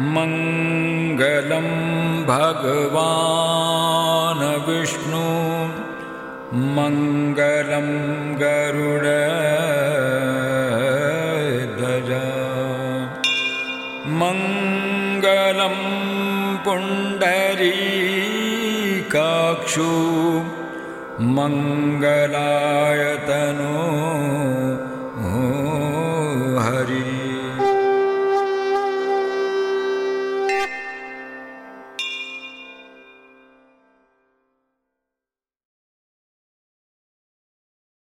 मङ्गलं भगवान् विष्णु। मङ्गलं गरुड मङ्गलं पुण्डरीकाक्षु। मङ्गलायतनो हरि।